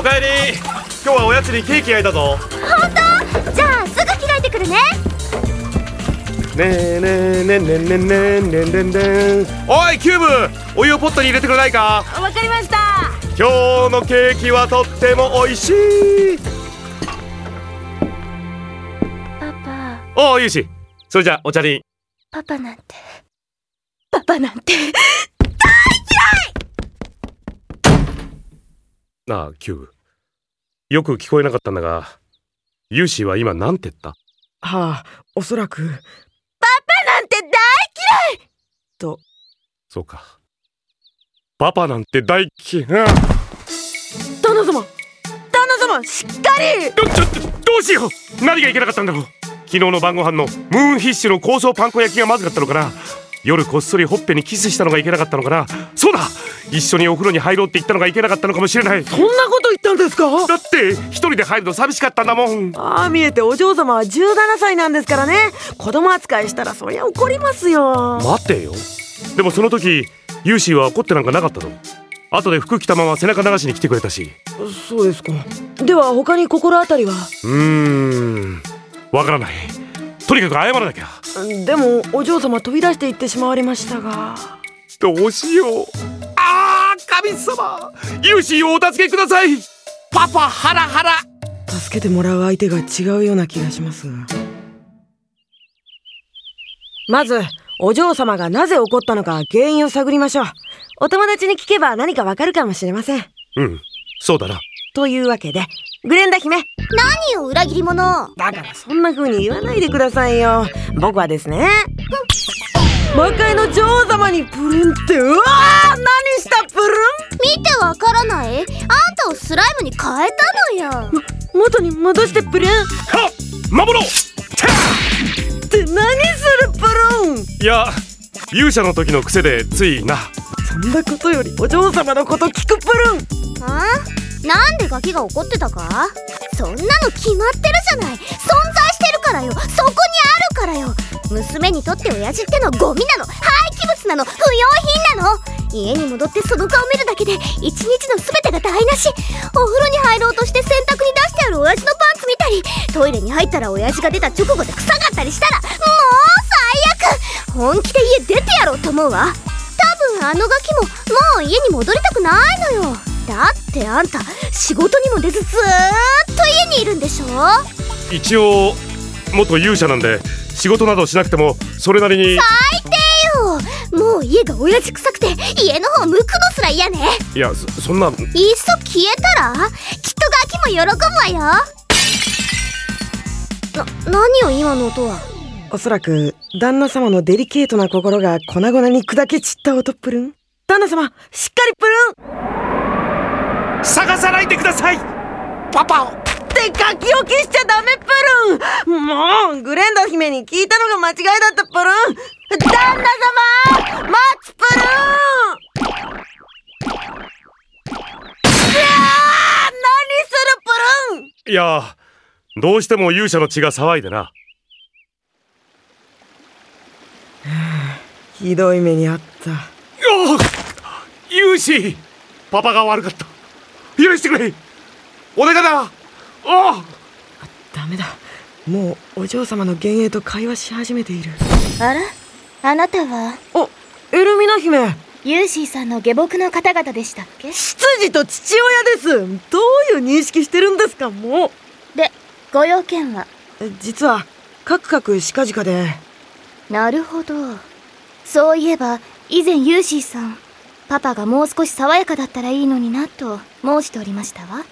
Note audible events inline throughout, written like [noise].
おかえり。今日はおやつにケーキ焼いたぞ。本当？じゃあすぐ着替えてくるね。ねえねえねえねえねえねえねえねえおいキューブお湯をポットに入れてくれないか？わかりました。今日のケーキはとっても美味しい。パパ。おおゆうし。それじゃあお茶にパパなんて。パパなんてなあキューブ。よく聞こえなかったんだがユーシーは今なんて言った？はあおそらく。パパなんて大嫌い！と。そうか。パパなんて大嫌い！あ旦那様！旦那様しっかり！どちょっとどうしよう！何がいけなかったんだろう？昨日の晩ご飯のムーンフィッシュの香草パン粉焼きがまずかったのかな？夜こっそりほっぺにキスしたのがいけなかったのかな。そうだ一緒にお風呂に入ろうって言ったのがいけなかったのかもしれない。そんなこと言ったんですか？だって一人で入るの寂しかったんだもん。ああ見えてお嬢様は17歳なんですからね。子供扱いしたらそりゃ怒りますよ。待てよ。でもその時ユーシーは怒ってなんかなかったの？後で服着たまま背中流しに来てくれたし。そうですか。では他に心当たりは？うーんわからないとにかく謝らなきゃ。でもお嬢様飛び出していってしまわれましたが。どうしよう。あー神様。ユーシーをお助けください。パパハラハラ。助けてもらう相手が違うような気がしますまずお嬢様がなぜ怒ったのか原因を探りましょう。お友達に聞けば何かわかるかもしれません。うんそうだな。というわけでグレンダ姫。何よ裏切り者。だからそんな風に言わないでくださいよ。僕はですね。魔界の女王様にプルンってうわー何したプル見てわからない。あんたをスライムに変えたのよ。ン元に戻してプルン。はっ守ろう。って何するプルン。ーいや勇者の時の癖でついな。そんなことよりお嬢様のこと聞くプルン。あ？なんでガキが怒ってたか？そんなの決まってるじゃない。存在してるからよ。そこにあるからよ。娘にとって親父ってのはゴミなの。廃棄物なの。不要品なの。家に戻ってその顔見るだけで一日の全てが台無し。お風呂に入ろうとして洗濯に出してある親父のパンツ見たりトイレに入ったら親父が出た直後で臭かったりしたらもう最悪。本気で家出てやろうと思うわ。多分あのガキももう家に戻りたくないのよ。だってあんた。仕事にも出ずずーっと家にいるんでしょ？一応元勇者なんで仕事などしなくてもそれなりに。最低よ。もう家が親父臭くて家の方向くのすら嫌ね。いやそそんな。いっそ消えたらきっとガキも喜ぶわよ。な何よ今の音は？おそらく旦那様のデリケートな心が粉々に砕け散った音プルン旦那様しっかりプルン探さないでください。パパ。をって書き置きしちゃダメプルン。もうグレンダ姫に聞いたのが間違いだったプルン。旦那様待つプルン。うわー何するプルン。いやどうしても勇者の血が騒いでな。ひどい目にあった。勇士。パパが悪かった許してくれ。お願いだああダメだ。もうお嬢様の幻影と会話し始めている。あら？あなたは？おエルミナ姫。ユーシーさんの下僕の方々でしたっけ？執事と父親です。どういう認識してるんですかもう。でご用件は？え実はカクカクしかじかで。なるほど。そういえば以前ユーシーさんパパがもう少し爽やかだったらいいのになと申しておりましたわ。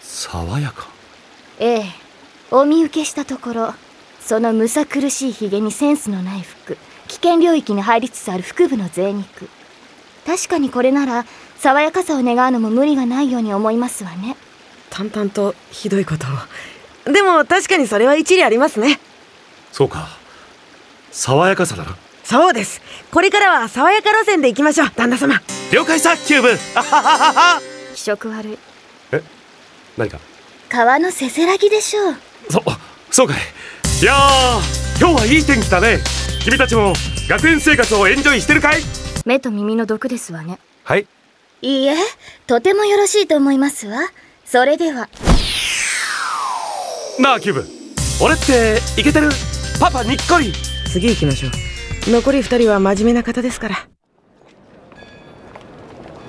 爽やか？ええ。お見受けしたところそのむさ苦しいひげにセンスのない服危険領域に入りつつある腹部の贅肉。確かにこれなら爽やかさを願うのも無理がないように思いますわね。淡々とひどいことを。でも確かにそれは一理ありますね。そうか。爽やかさだなそうです。これからは爽やか路線で行きましょう。旦那様。了解さキューブ。あはははは気色悪い。え？何か？川のせせらぎでしょう。そそうかい。いやー今日はいい天気だね。君たちも学園生活をエンジョイしてるかい？目と耳の毒ですわね。はい。いいえ。とてもよろしいと思いますわ。それでは。なあキューブ。俺ってイケてる？パパにっこり。次行きましょう残り二人は真面目な方ですから。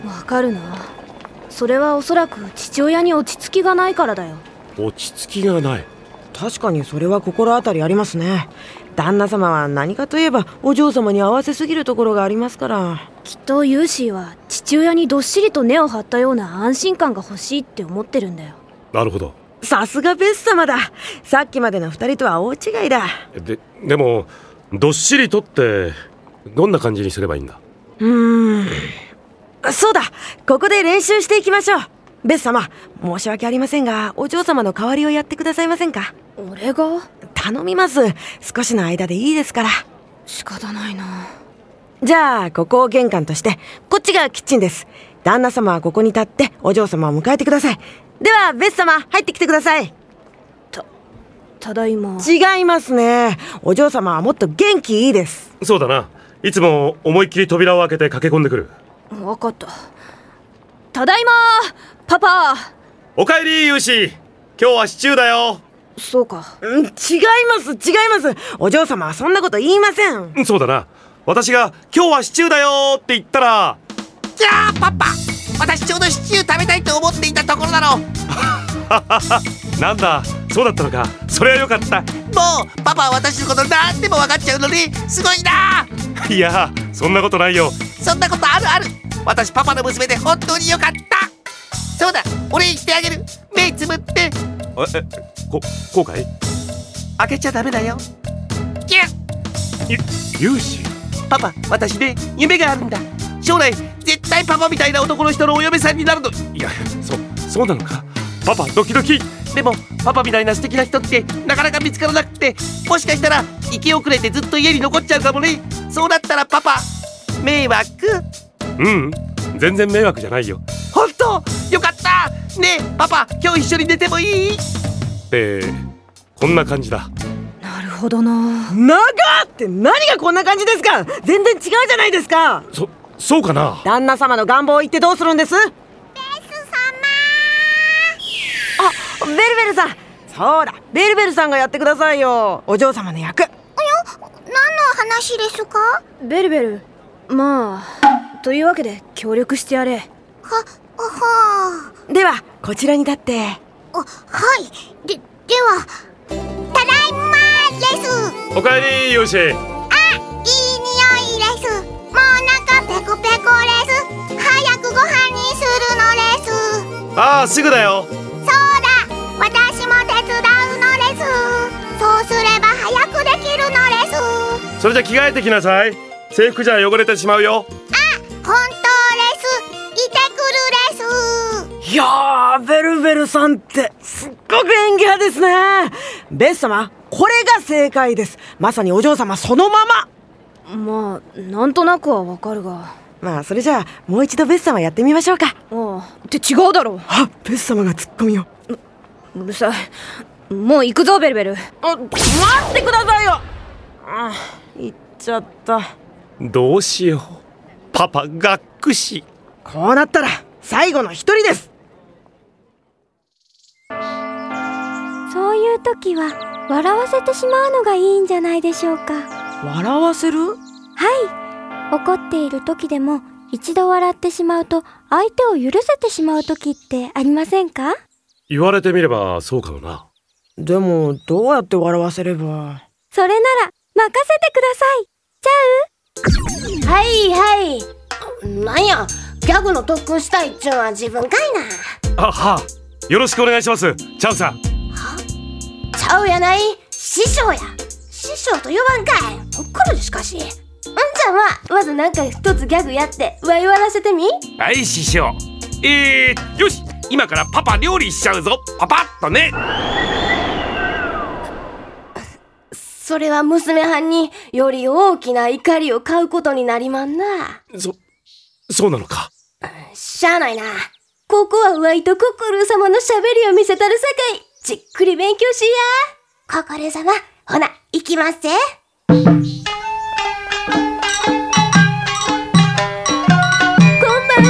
わかるな。それはおそらく父親に落ち着きがないからだよ。落ち着きがない。確かにそれは心当たりありますね。旦那様は何かといえばお嬢様に合わせすぎるところがありますから。きっとユーシーは父親にどっしりと根を張ったような安心感が欲しいって思ってるんだよ。なるほど。さすがベス様だ。さっきまでの二人とは大違いだ。ででもどっしりとってどんな感じにすればいいんだ？うーん。そうだ。ここで練習していきましょう。ベス様申し訳ありませんがお嬢様の代わりをやってくださいませんか？俺が？頼みます。少しの間でいいですから。仕方ないな。じゃあここを玄関としてこっちがキッチンです。旦那様はここに立ってお嬢様を迎えてください。ではベス様入ってきてくださいただいま。違いますね。お嬢様はもっと元気いいです。そうだな。いつも思いっきり扉を開けて駆け込んでくる。わかった。ただいまパパ。おかえりユーシー今日はシチューだよ。そうか。うん違います違います。お嬢様はそんなこと言いませんそうだな。私が今日はシチューだよって言ったら。じゃあパパ。私ちょうどシチュー食べたいと思っていたところだろうなんだそうだったのか。それはよかった。もうパパは私のこと何でも分かっちゃうのにすごいな。いやそんなことないよ。そんなことあるある。私パパの娘で本当によかった。そうだ俺言ってあげる。目つぶって。ええこ後悔？開けちゃダメだよ。キュッ。ゆユーシーパパ私ね夢があるんだ。将来絶対パパみたいな男の人のお嫁さんになるの。いやそそうなのか？パパドキドキ。でもパパみたいな素敵な人ってなかなか見つからなくて。もしかしたら生き遅れてずっと家に残っちゃうかもね。そうなったらパパ迷惑？うん。全然迷惑じゃないよ。本当？よかった！ねえパパ今日一緒に寝てもいい？えー、こんな感じだ。なるほどな。長って何がこんな感じですか？全然違うじゃないですか。そそうかな？旦那様の願望を言ってどうするんです？ベルベルさん。そうだ。ベルベルさんがやってくださいよ。お嬢様の役。何の話ですか？ベルベル。まあというわけで協力してやれ。ははではこちらに立って。あはい。ででは。ただいまです。おかえりユーシーいい匂いです。もうお腹ペコペコです。早くご飯にするのです。ああすぐだよそれじゃ着替えてきなさい。制服じゃ汚れてしまうよ。本当です。いてくるです。いやーベルベルさんってすっごく演技派ですね。ベス様これが正解です。まさにお嬢様そのまま。まあなんとなくはわかるが。まあそれじゃあもう一度ベス様やってみましょうか。ああって違うだろあベス様がツッコミを。うるさい。もう行くぞベルベル。あ待ってくださいよ。あ行っちゃった。どうしよう。パパがっくし。こうなったら最後の一人です。そういう時は笑わせてしまうのがいいんじゃないでしょうか。笑わせる？はい。怒っている時でも一度笑ってしまうと相手を許せてしまう時ってありませんか？言われてみればそうかもな。でもどうやって笑わせれば？それなら任せてください。ちゃう？はいはい。なんや？ギャグの特訓したいっちゅうんは自分かいな。あはあ。よろしくお願いします。チャウさん。ちゃうやない？師匠や。師匠と呼ばんかい。怒るでしかし。んじゃあまあまずなんか一つギャグやってわい笑わせてみ？はい師匠。えー、よし。今からパパ料理しちゃうぞ。パパッとねそれは娘はんにより大きな怒りを買うことになりまんな。そ、そうなのか？しゃあないな。ここはワイとココル様の喋りを見せたるさかい、じっくり勉強しや。ココル様、ほな、行きますぜ。こんばん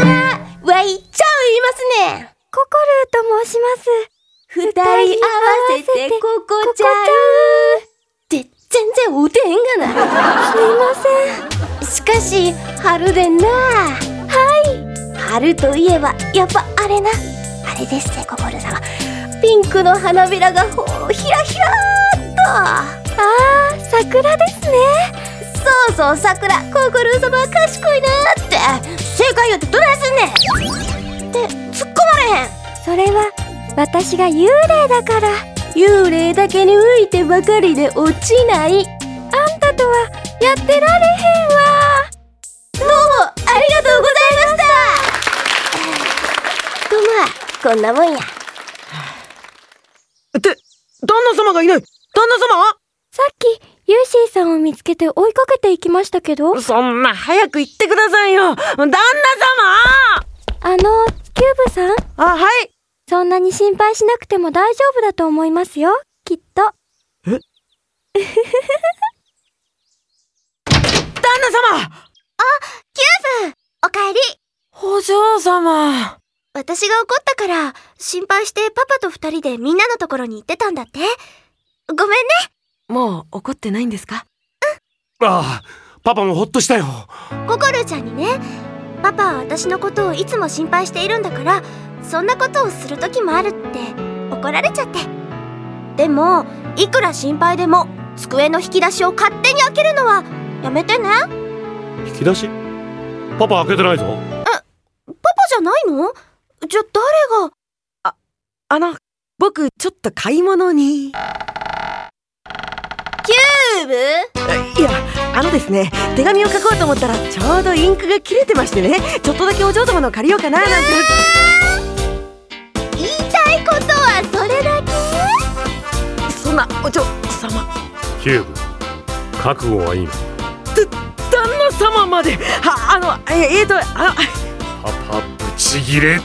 は、ワイちゃういますね。ココルと申します。二人合わせてここちゃう。合うてへんがな。すいません。しかし春でんな。はい。春といえばやっぱあれな。あれですね心様ピンクの花びらがほうひらひらっと。ああ桜ですね。そうそう桜。心様は賢いなって。正解言ってどないすんねん。って突っ込まれへん。それは私が幽霊だから。幽霊だけに浮いてばかりで落ちない。とはやってられへんわ。どうもありがとうございました。とまあこんなもんや。って旦那様がいない。旦那さっきユーシーさんを見つけて追いかけていきましたけど。様そんな早く言ってくださいよ。旦那様！あのキューブさん？あはい。そんなに心配しなくても大丈夫だと思いますよきっと [laughs] 旦那様！キューブおかえり。お嬢様！私が怒ったから心配してパパと二人でみんなのところに行ってたんだって。ごめんね。もう怒ってないんですか？ああパパもほっとしたよ。ココルーちゃんにね。パパは私のことをいつも心配しているんだからそんなことをする時もあるって怒られちゃって。でもいくら心配でも机の引き出しを勝手に開けるのはやめてね。引き出し？パパ開けてないぞ。パパじゃないの？じゃ誰が？あの僕ちょっと買い物に。キューブ？いやあのですね手紙を書こうと思ったらちょうどインクが切れてましてね。ちょっとだけお嬢様の借りようかななんて。言いたいことはそれだけ？そんなお嬢様。キューブ。覚悟はいいの？様まで。はあのええー、とあパパブチギレ